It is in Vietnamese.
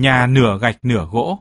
nhà nửa gạch nửa gỗ,